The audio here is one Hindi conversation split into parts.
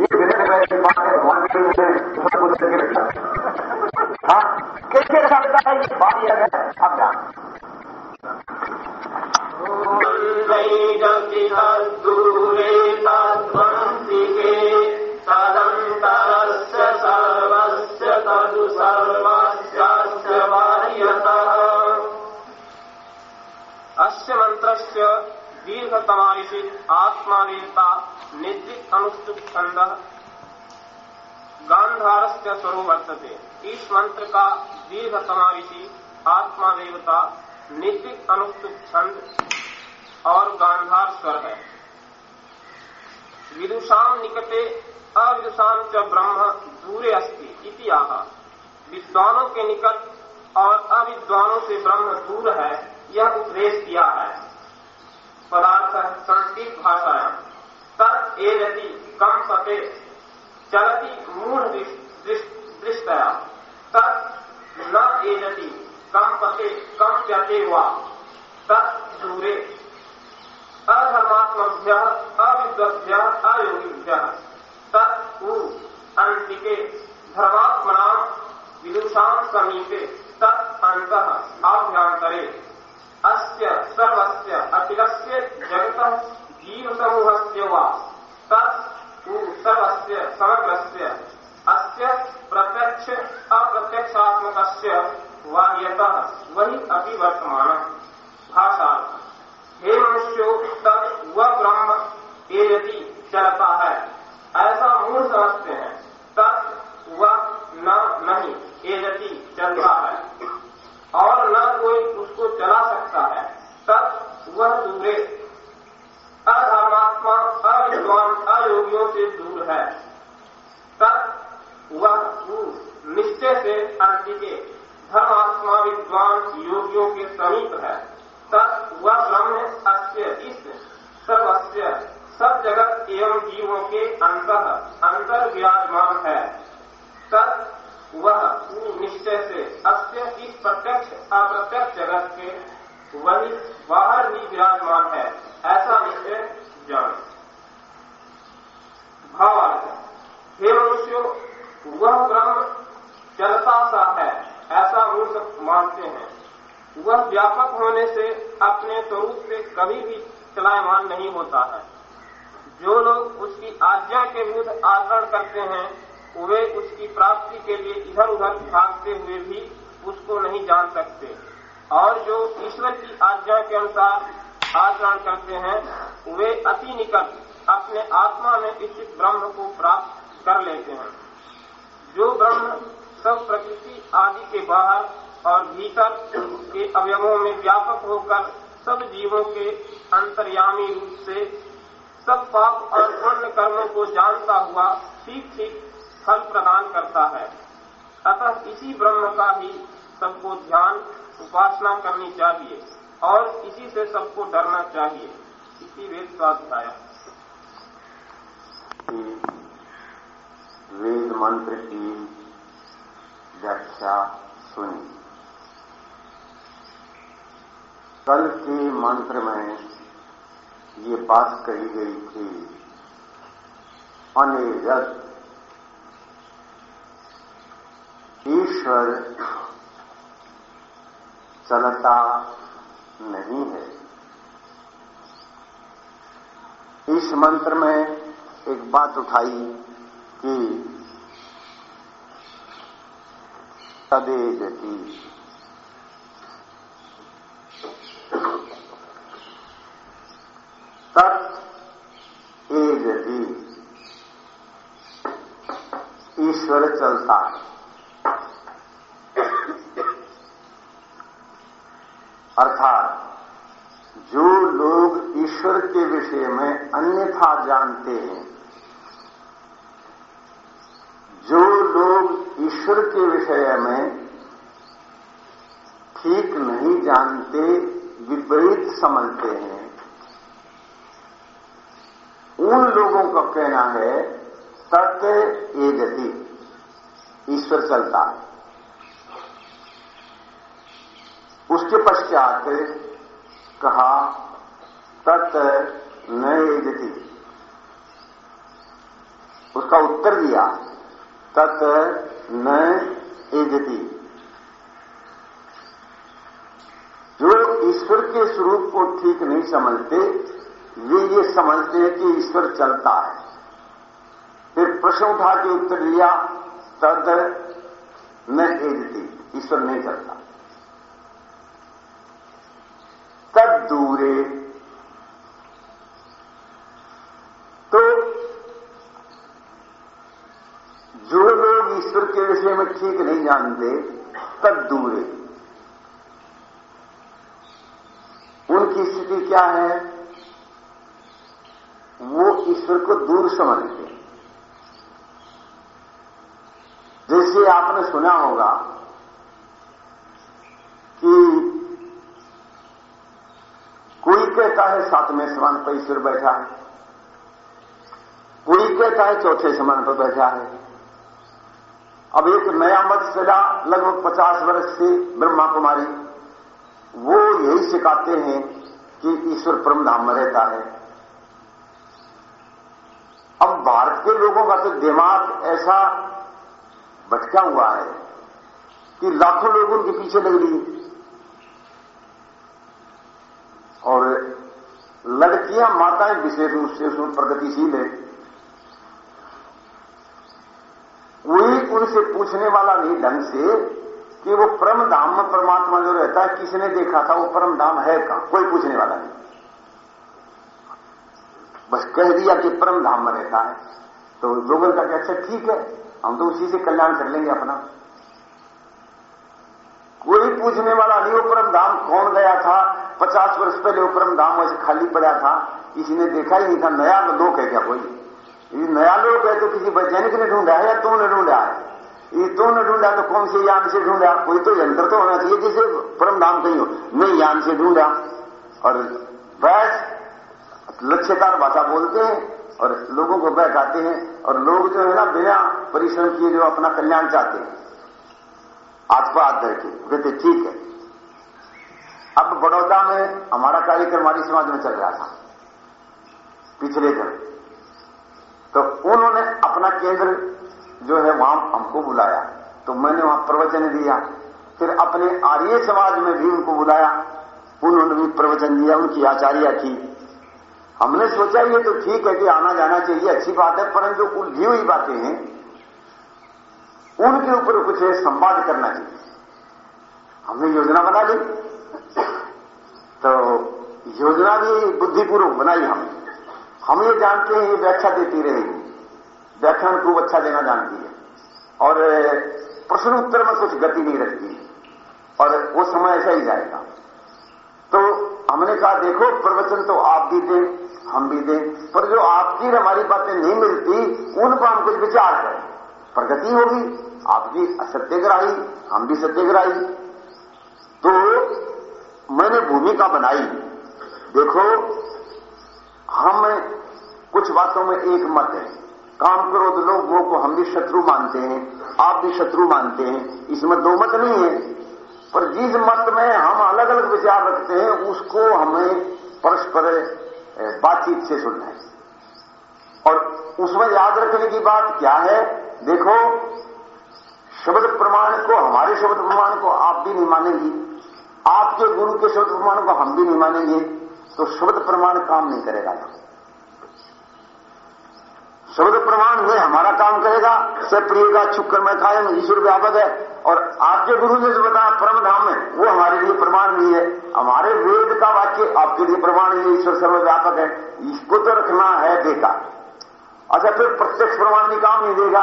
ये विनय वैसे बात है भगवान के लिए सब कुछ करके रखा हाँ कैसे रखा देता है ये बात यह है अब वार्यतः अस्य मन्त्रस्य दीर्घतमारिषि आत्मावेता निद्रित अनुष्टुप छन्दः गांधारस्य स्वरूप वर्तते। इस मंत्र का दीर्घतमा ऋषि आत्मादेवता निश्चित अनुष्टुप छंद और गांधार स्वर है। विदुषाम निकटे अविदुषाम च ब्रह्म दूरे अस्ति इति आह। विद्वानों के निकट और अविद्वानों से ब्रह्म दूर है, यह उपदेश किया है। पदार्थ संस्कृत भाषाएँ तत् एजति कम पते चलति मूढ़ दृष्टया। तत् न एजति कम पते कम प्यते वा। तत् दूरे। अधर्मात्मभ्य अविद्वभ्य अयोगिभ्य। तत् अंतिके धर्मात्मना विदुषा समीपे। तत् अंत आभ्यंतरे अस्य सर्वस्य अखिलस्य जगत जीव समूहस्य वा? तत् सर्वस्य समग्रस्य, अस्य प्रत्यक्ष, अप्रत्यक्षात्मकस्य वाह्यतः वही अति वर्तमान भाषा, हे मनुष्यो तब वह ब्रह्म एयति चलता है, ऐसा मूल समझते हैं। तब वह न, नहीं एजति चलता है। और न कोई उसको चला सकता है तब वह दूरे अधर्मात्मा अविद्वान अयोगियों से दूर है तब वह निश्चय से अंतिके धर्मात्मा विद्वान योगियों के समीप है तब वह ब्रह्म अस्य इस सर्वस्य सब जगत एवं जीवों के अंतर अंतर विराजमान है तब वह निश्चय से अस्य इस प्रत्यक्ष अप्रत्यक्ष जगत के वही बाहर ही विराजमान है ऐसा निश्चय जान भावार्थ हे मनुष्यों वह ब्रह्म चलता सा है ऐसा मूर्ख मानते हैं। वह व्यापक होने से अपने स्वरूप से कभी भी चलायमान नहीं होता है। जो लोग उसकी आज्ञा के विरुद्ध आचरण करते हैं, वे उसकी प्राप्ति के लिए इधर उधर भागते हुए भी उसको नहीं जान सकते। और जो ईश्वर की आज्ञा के अनुसार आचरण करते हैं, वे अति निकट अपने आत्मा में स्थित ब्रह्म को प्राप्त कर लेते हैं। जो ब्रह्म सब प्रकृति आदि के बाहर और भीतर के अवयवों में व्यापक होकर सब जीवों के अंतर्यामी रूप से सब पाप और पुण्य कर्मों को जानता हुआ ठीक ठीक फल प्रदान करता है। अतः इसी ब्रह्म का ही सबको ध्यान, उपासना करनी चाहिए और इसी से सबको डरना चाहिए। इसी वेद स्वाध्याय। वेद मंत्र की व्याख्या सुनी कल के मंत्र में ये बात कही गई थी अनेजत ईश्वर चलता नहीं है। इस मंत्र में एक बात उठाई कि तदेजती। तत् एजती ईश्वर चलता है। अर्थात जो लोग ईश्वर के विषय में अन्यथा जानते हैं, जो लोग ईश्वर के विषय में ठीक नहीं जानते, विपरीत समझते हैं उन लोगों का कहना है तत् गति ईश्वर चलता उसके पश्चात कहा तत् न गति उसका उत्तर दिया तत् न एजती जो ईश्वर के स्वरूप को ठीक नहीं समझते वे ये समझते हैं कि ईश्वर चलता है। फिर प्रश्न उठा के उत्तर दिया, तद न एजती, ईश्वर नहीं चलता। तद दूरे। तो जो लोग ईश्वर के विषय में ठीक नहीं जानते, तद दूरे। उनकी स्थिति क्या है? ईश्वर को दूर समझते जैसे आपने सुना होगा कि कोई कहता है सातवें समान पर ईश्वर बैठा है, कोई कहता है चौथे समान पर बैठा है। अब एक नया मत चला, लगभग पचास वर्ष से ब्रह्मा कुमारी वो यही सिखाते हैं कि ईश्वर परम धाम में रहता है। के लोगों का तो दिमाग ऐसा भटका हुआ है कि लाखों लोग उनके पीछे लग रही और लड़कियाँ माताएँ विशेष रूप से उसमें प्रगतिशील है। कोई उनसे पूछने वाला नहीं ढंग से कि वो परम धाम में परमात्मा जो रहता है, किसने देखा था? वो परम धाम है कहाँ? कोई पूछने वाला नहीं। बस कह दिया कि परम धाम में रहता है। तो लोगों का अच्छा ठीक है, हम तो उसी से कल्याण कर लेंगे अपना। कोई पूछने वाला नहीं वो परम धाम कौन गया था? पचास वर्ष पहले वो परम धाम वैसे खाली पड़ा था, किसी ने देखा ही नहीं था, नया लोक है क्या कोई? यदि नया लोक है तो किसी वैज्ञानिक ने ढूंढा है या तुमने ढूंढा है? ये तुमने ढूंढा तो कौन से यान से ढूंढा कोई तो यंत्र तो होना चाहिए जिसे परम धाम कहीं हो मैं यान से ढूंढा। और बस लक्ष्यकार भाषा बोलते हैं। और लोगों को बहकाते हैं और लोग जो है ना बिना परिश्रम किए जो अपना कल्याण चाहते हैं। पर हाथ धर के कहते, ठीक है। अब बड़ौदा में हमारा कार्यक्रम हमारी समाज में चल रहा था, पिछले दिन। तो उन्होंने अपना केंद्र जो है वहाँ हमको बुलाया। तो मैंने वहाँ प्रवचन दिया। फिर अपने आर्य समाज में भी उनको बुलाया। उन्होंने भी प्रवचन दिया, उनकी आचार्य की। हमने सोचा ये तो ठीक है कि आना जाना चाहिए, अच्छी बात है, परंतु उलझी हुई बातें हैं, उनके ऊपर कुछ संवाद करना चाहिए। हमने योजना बना ली। तो योजना भी बुद्धिपूर्वक बनाई हमने। हम ये जानते हैं, ये व्याख्या देती रहेगी। व्याख्यान खूब अच्छा देना जानती है। और प्रश्न उत्तर में कुछ गति नहीं रखती और वो समय ऐसा ही जाएगा। तो हमने कहा, देखो, प्रवचन तो आप भी दें, हम भी दें, पर जो आपकी हमारी बातें नहीं मिलती, उन पर हम कुछ विचार करें। प्रगति होगी आप आपकी सत्यग्राही हम भी सत्यग्राही तो मैंने भूमिका बनाई। देखो, हम कुछ बातों में एक मत है। काम क्रोध लोगों को हम भी शत्रु मानते हैं, आप भी शत्रु मानते हैं। इसमें दो मत नहीं है। पर जिस मत में हम अलग अलग विचार रखते हैं, उसको हमें परस्पर बातचीत से सुनना है। और उसमें याद रखने की बात क्या है? देखो, शब्द प्रमाण को, हमारे शब्द प्रमाण को आप भी नहीं मानेंगी। आपके गुरु के शब्द प्रमाण को हम भी नहीं मानेंगे। तो शब्द प्रमाण काम नहीं करेगा। शब्द प्रमाण में हमारा काम करेगा से प्रिय का छुक्कर में कायम ईश्वर व्यापक है। और आपके गुरु ने जो बताया, परम धाम में, वो हमारे लिए प्रमाण नहीं है। हमारे वेद का वाक्य आपके लिए प्रमाण नहीं है, ईश्वर सर्वव्यापक है। इसको तो रखना है बेकार अच्छा फिर प्रत्यक्ष प्रमाण भी काम नहीं देगा।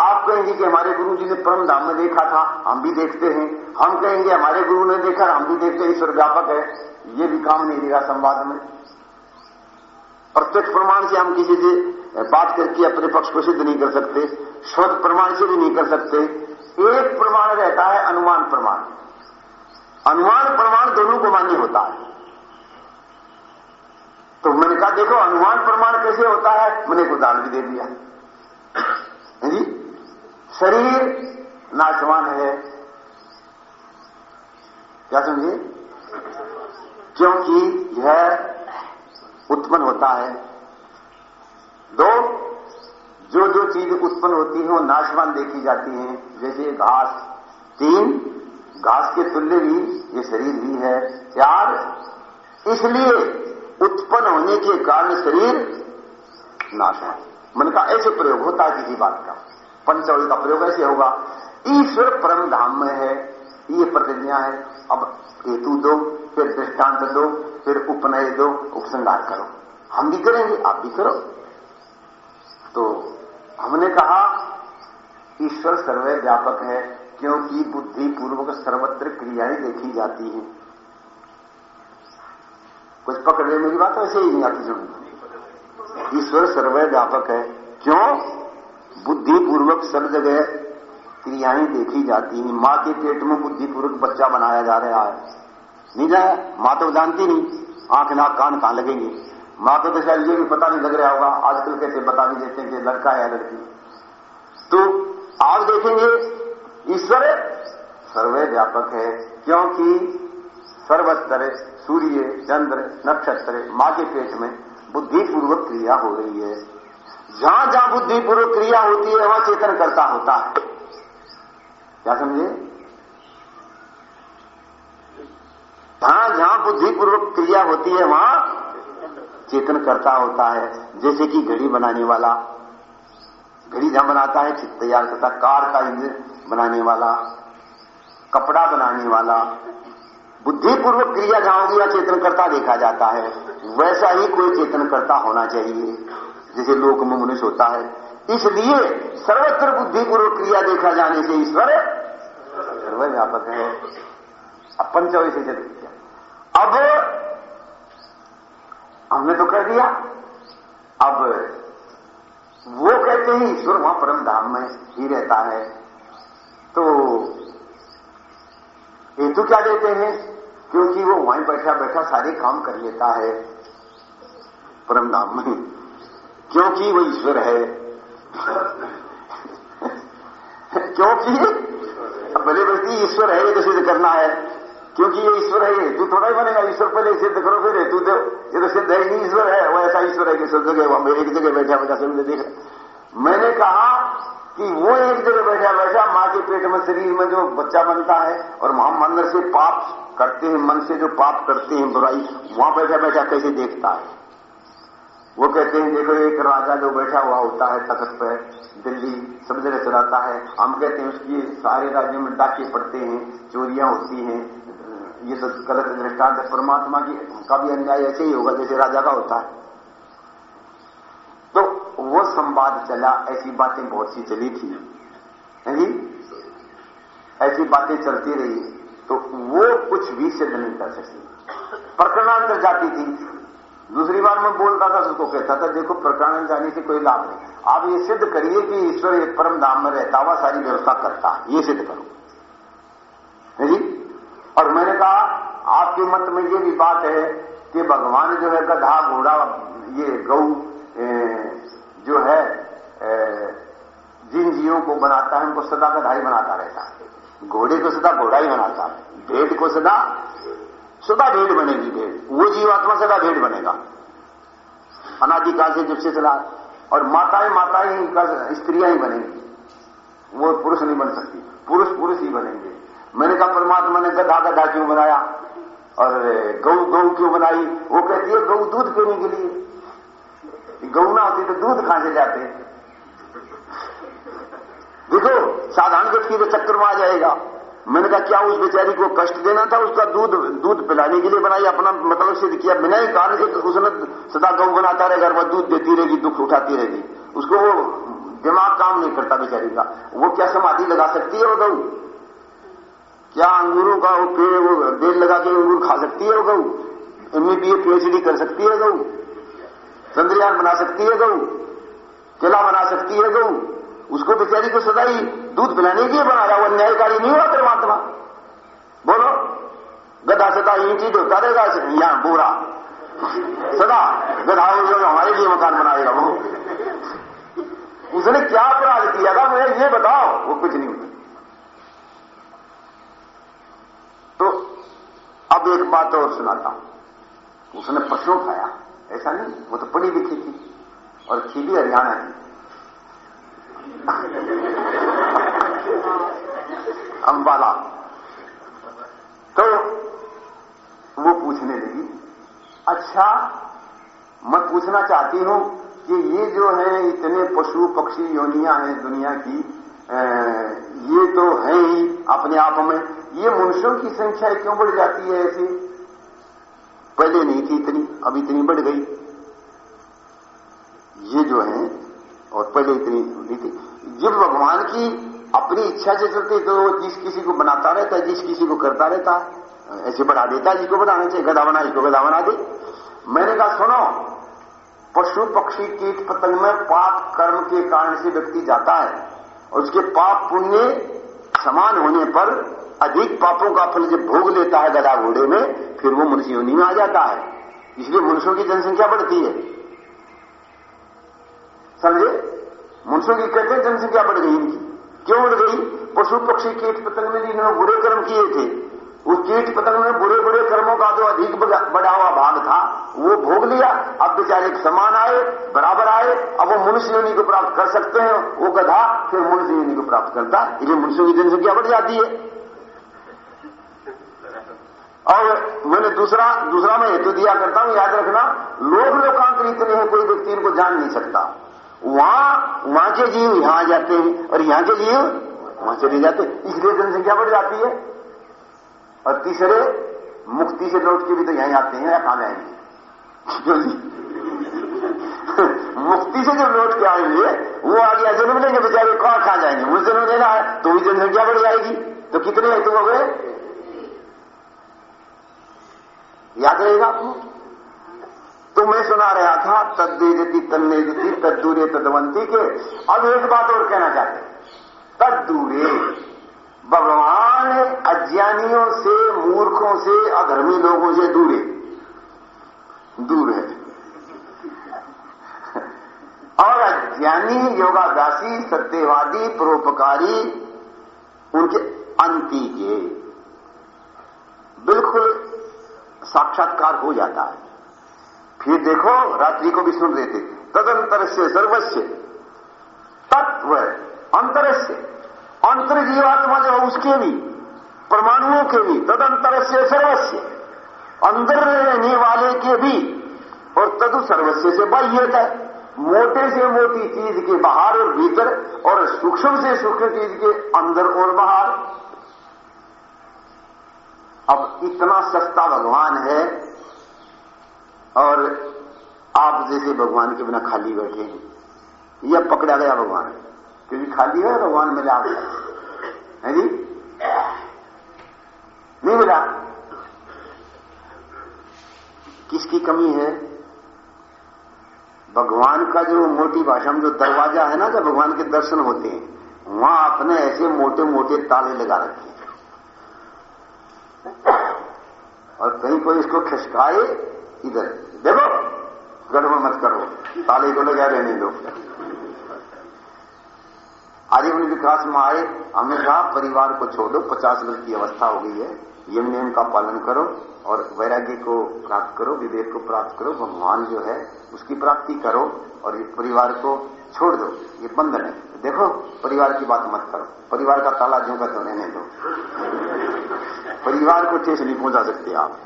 आप कहेंगे कि हमारे गुरु जी ने परम धाम में देखा था, हम भी देखते हैं। हम कहेंगे, हमारे गुरु ने देखा, हम भी देखते हैं, ईश्वर व्यापक है। ये भी काम नहीं देगा संवाद में। प्रत्यक्ष प्रमाण से हम किसी से बात करके अपने पक्ष को सिद्ध नहीं कर सकते शोध प्रमाण से भी नहीं कर सकते। एक प्रमाण रहता है अनुमान प्रमाण। अनुमान प्रमाण दोनों को मान्य होता है। तो मैंने कहा, देखो, अनुमान प्रमाण कैसे होता है? मैंने एक उदाहरण भी दे दिया। जी? शरीर नाचवान है। क्या समझे? क्योंकि यह उत्पन्न होता है। दो जो जो चीज़ उत्पन्न होती है, वो नाशवान देखी जाती है। जैसे घास। तीन, घास के तुल्य भी, ये शरीर भी है। चार, इसलिए उत्पन्न होने के कारण शरीर नाशवान मन का ऐसे प्रयोग होता है किसी बात का। पंचवड़ी का प्रयोग ऐसे होगा। ईश्वर परम धाम में है। ये प्रतिज्ञा है। अब हेतु दो, फिर दृष्टांत दो, फिर उपनय दो उपसंगार करो। हम भी करेंगे, आप भी करो। तो हमने कहा, ईश्वर सर्वे व्यापक है, क्योंकि बुद्धि पूर्वक सर्वत्र क्रियाएँ देखी जाती हैं। कुछ पकड़ मेरी बात ऐसे ही नहीं आती सुन ईश्वर सर्वे व्यापक है। क्यों? बुद्धि पूर्वक सब जगह क्रियाएँ देखी जाती हैं। माँ के पेट में बुद्धिपूर्वक बच्चा बनाया जा रहा है। नहीं जाए माँ तो जानती नहीं, आँख नाक कान कहाँ लगेंगे। माँ को तो शायद ये भी पता नहीं लग रहा होगा, आजकल कैसे बता भी देते कि लड़का है या लड़की। तो आप देखेंगे, ईश्वर सर्वे व्यापक है, क्योंकि सर्वस्तर सूर्य, चंद्र, नक्षत्र, माँ के पेट में बुद्धिपूर्वक क्रिया हो रही है। जहाँ जहाँ बुद्धिपूर्वक क्रिया होती है, वहाँ चेतन करता होता है। क्या समझे? जहाँ जहाँ बुद्धिपूर्वक क्रिया होती है, वहाँ चेतन करता होता है, जैसे कि घड़ी बनाने वाला। घड़ी जहाँ बनाता है तैयार करता कार का इंजन बनाने वाला, कपड़ा बनाने वाला। बुद्धिपूर्वक क्रिया जहाँ होगी, वहाँ चेतन करता देखा जाता है। वैसा ही कोई चेतन करता होना चाहिए, जैसे लोक में मनुष्य होता है। इसलिए सर्वत्र बुद्धिपूर्वक क्रिया देखा जाने से ईश्वर सर्वव्यापक है। अब पंचवी से अब हमने तो कह दिया। अब वो कहते हैं, ईश्वर वहाँ परम धाम में ही रहता है। तो हेतु क्या देते हैं? क्योंकि वो वहीं बैठा बैठा सारे काम कर लेता है परम धाम में। क्योंकि वो ईश्वर है। क्योंकि? भले बल्कि ईश्वर है, ये तो सिद्ध करना है। क्योंकि ये ईश्वर है, ये हेतु थोड़ा ही बनेगा। ईश्वर पहले सिद्ध करो, फिर हेतु दो ये तो सिद्ध है नहीं, ईश्वर है। वो ऐसा ईश्वर है कि सब जगह वहाँ एक जगह बैठा बैठा सभी देख मैंने कहा कि वो एक जगह बैठा बैठा, माँ के पेट में शरीर में जो बच्चा बनता है और वहाँ मंदिर से पाप करते हैं, मन से जो पाप करते हैं बुराई, वहाँ बैठा बैठा कैसे देखता है? वो कहते हैं, देखो, एक राजा जो बैठा हुआ होता है तखत पर दिल्ली सब जगह चलाता है। हम कहते हैं, उसकी सारे राज्यों में डाके पड़ते हैं, चोरियाँ होती हैं। ये तो गलत दृष्टांत परमात्मा की, का भी अन्याय ऐसे ही होगा जैसे राजा का होता है। तो वो संवाद चला, ऐसी बातें बहुत सी चली थी। है जी? ऐसी बातें चलती रही तो वो कुछ भी सिद्ध नहीं कर सकती। प्रकरणांतर जाती थी। दूसरी बार मैं बोलता था, उसको कहता था, देखो, प्रकरण जाने से कोई लाभ नहीं। आप ये सिद्ध करिए कि ईश्वर एक परम धाम में रहता हुआ सारी व्यवस्था करता है। ये सिद्ध करो। जी? और मैंने कहा, आपके मत में ये भी बात है कि भगवान जो है, गधा, घोड़ा, ये गौ जो है जिन जीवों को बनाता है, उनको सदा गधा ही बनाता रहता है। घोड़े को सदा घोड़ा ही बनाता है। भेड़ को सदा सदा भेड़ बनेगी भेड़ वो जीवात्मा सदा भेड़ बनेगा। अनादिकाल से जब से चला और माताएँ माताएँ स्त्रियाँ ही बनेंगी। वो पुरुष नहीं बन सकती। पुरुष पुरुष ही बनेंगे। मैंने कहा, परमात्मा ने गधा गधा क्यों बनाया? और गौ गौ क्यों बनाई? वो कहती है, गऊ दूध पीने के लिए। गौ ना होती तो दूध कहाँ से जाते? देखो, साधारण व्यक्ति के चक्कर में आ जाएगा। मैंने कहा, क्या उस बेचारी को कष्ट देना था? उसका दूध दूध पिलाने के लिए बनाई अपना मतलब सिद्ध किया। बिना ही कारण से उसने सदा गौ बनाता रहेगा वह दूध देती रहेगी, दुख उठाती रहेगी। उसको वो दिमाग काम नहीं करता बेचारी का। वो क्या समाधि लगा सकती है वो गऊ? क्या अंगूरों का वो पेड़, वो बेल लगा के अंगूर खा सकती है वो गऊ? एमए बी पीएचडी कर सकती है गऊ? चंद्रयान बना सकती है गऊ? केला बना सकती है गऊ? उसको बेचारी को सदा ही दूध पिलाने के लिए रहा वो अन्यायकारी नहीं हुआ परमात्मा बोलो, गधा सदा चीज़ होता रहेगा यहाँ बोरा। सदा, गधा हमारे लिए मकान बनाएगा, वो। उसने क्या अपराध किया था, मुझे ये बताओ, वो कुछ नहीं हुआ तो अब एक बात और सुनाता हूँ। उसने प्रश्न खाया, ऐसा नहीं, वो तो पढ़ी लिखी थी, और थी हरियाणा की अंबाला। तो वो पूछने लगी अच्छा मैं पूछना चाहती हूँ कि ये जो है, इतने पशु पक्षी योनियाँ हैं दुनिया की ये तो है ही अपने आप में। ये मनुष्यों की संख्या क्यों बढ़ जाती है ऐसी? पहले नहीं थी इतनी, अब इतनी बढ़ गई। ये जो है और पहले इतनी नहीं थी जब भगवान की अपनी इच्छा से चलते तो जिस किसी को बनाता रहता है जिस किसी को करता रहता है ऐसे बढ़ा देता जिसको बढ़ाने चाहिए गदा बना जिसको गदा बना दे। मैंने कहा, सुनो, पशु पक्षी कीट पतंग में पाप कर्म के कारण से व्यक्ति जाता है और उसके पाप पुण्य समान होने पर अधिक पापों का फल जब भोग लेता है गदा घोड़े में, फिर वो मनुष्य योनि में आ जाता है। इसलिए मनुष्यों की जनसंख्या बढ़ती है। समझे? मनुष्यों की कहते हैं जनसंख्या बढ़ गई इनकी? क्यों बढ़ गई? पशु पक्षी कीट पतंग में जिन्होंने बुरे कर्म किए थे, उस कीट पतंग में बुरे बुरे कर्मों का जो अधिक बढ़ा हुआ भाग था, वो भोग लिया। अब बेचारे समान आए, बराबर आए, अब वो मनुष्य योनि को प्राप्त कर सकते हैं। वो गधा फिर मनुष्य योनि को प्राप्त करता। इसलिए मनुष्यों की जनसंख्या बढ़ जाती है? और मैंने दूसरा दूसरा मैं हेतु दिया करता हूँ, याद रखना लोग लोकांतर इतने हैं, कोई व्यक्ति इनको जान नहीं सकता। वहाँ वहाँ के जीव यहाँ जाते हैं और यहाँ के जीव वहाँ चले जाते हैं। इसलिए जनसंख्या बढ़ जाती है। और तीसरे, मुक्ति से लौट के भी तो यहीं आते हैं या कहाँ जाएँगे? मुक्ति से जब लौट के आएँगे, वो आगे जन्म लेंगे, बेचारे कहाँ खा जाएँगे? वो जन्म लेना है तो भी जनसंख्या बढ़ जाएगी। तो कितने हेतु हो गए याद रहेगा? तो मैं सुना रहा था तद्दे जति तन्ने जति तद्दूरे तदवंती के। अब एक बात और कहना चाहते तद्दूरे, भगवान अज्ञानियों से, मूर्खों से, अधर्मी लोगों से दूरे दूर है। और अज्ञानी योगादासी सत्यवादी, परोपकारी, उनके अंति के बिल्कुल साक्षात्कार हो जाता है। फिर देखो, रात्रि को भी सुन रहे थे तदंतर से सर्वस्व तत्व अंतर से अंतर जीवात्मा जो उसके भी, परमाणुओं के भी तदंतर से सर्वस्व अंदर रहने वाले के भी, और तदु सर्वस्व से बाह्य है। मोटे से मोटी चीज़ के बाहर और भीतर, और सूक्ष्म से सूक्ष्म चीज़ के अंदर और बाहर। अब इतना सस्ता भगवान है और आप जैसे भगवान के बिना खाली बैठे हैं यह पकड़ा गया भगवान, क्योंकि खाली है, भगवान मिला है। जी? नहीं मिला। किसकी कमी है? भगवान का जो मोटी भाषा में जो दरवाज़ा है ना, जब भगवान के दर्शन होते हैं, वहाँ आपने ऐसे मोटे मोटे ताले लगा रखे। और कहीं कोई इसको खिसकाए इधर देखो, गर्व मत करो। ताले को लगा रहने दो आजीवन विकास में आए हमने कहा परिवार को छोड़ो, पचास वर्ष की अवस्था हो गई है। यम नियम का पालन करो और वैराग्य को प्राप्त करो, विवेक को प्राप्त करो, भगवान जो है, उसकी प्राप्ति करो और ये परिवार को छोड़ दो। ये बंधन है। देखो, परिवार की बात मत करो। परिवार का ताला जो का तो रहने दो। परिवार को ठेस नहीं पहुँचा सकते आप।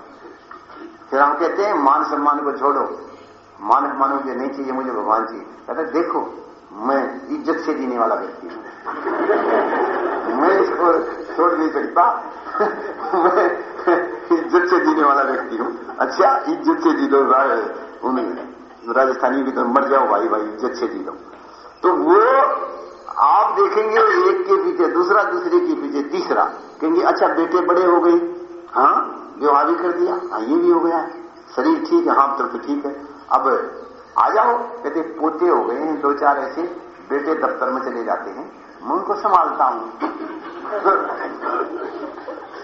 फिर हम कहते हैं, मान सम्मान को छोड़ो। मान सम्मान मुझे नहीं चाहिए मुझे, भगवान चाहिए। कहते देखो, मैं इज़्ज़त से जीने वाला व्यक्ति हूँ। मैं इसको छोड़ नहीं सकता। मैं इज़्ज़त से जीने वाला व्यक्ति हूँ। अच्छा इज़्ज़त से जी लो राजस्थानी भी तो मर जाओ भाई भाई, इज़्ज़त से जी दो तो वो आप देखेंगे, एक के पीछे, दूसरा दूसरे के पीछे, तीसरा। कहेंगे अच्छा बेटे बड़े हो गए। हाँ विवाह भी कर दिया। हाँ ये भी हो गया। शरीर ठीक है हाँ तो ठीक है। अब आ जाओ, कहते पोते हो गए हैं दो चार ऐसे बेटे दफ्तर में चले जाते हैं। मैं उनको संभालता हूँ।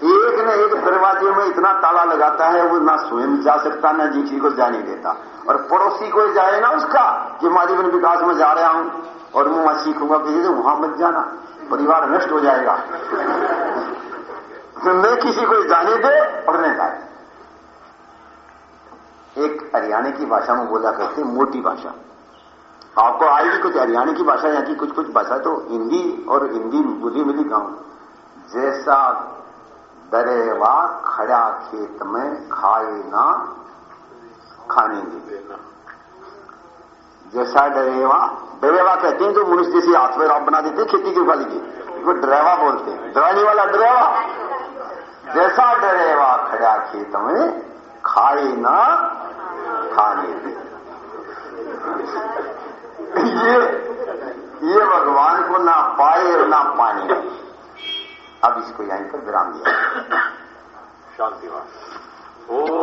एक न एक दरवाजे में इतना ताला लगाता है, वो ना स्वयं जा सकता, ना जी को जाने देता। और पड़ोसी को जाए ना उसका, कि मैं जीवन विकास में जा रहा हूँ। और मैं वहाँ सीखूँगा कि वहाँ मत जाना, परिवार नष्ट हो जाएगा। तो मैं किसी को जाने दे और नहीं जाए एक हरियाणा की भाषा में बोला करते मोटी भाषा। आपको आएगी कुछ हरियाणा की भाषा यहाँ की कुछ कुछ भाषा तो हिंदी और हिंदी बुद्धि मिली गाँव जैसा दरेवा खड़ा खेत में खाए ना, खाने देना जैसा डरेवा डरेवा कहते हैं जो मनुष्य जैसे हाथ में आप बना देते खेती की वाली की। वो ड्राइवा बोलते हैं। ड्राइनी वाला ड्राइवा जैसा डरे वा खड़ा खेत में खाए ना खाने दे। ये ये भगवान को ना पाए और ना पाने अब इसको यहीं पर विराम दिया। शांति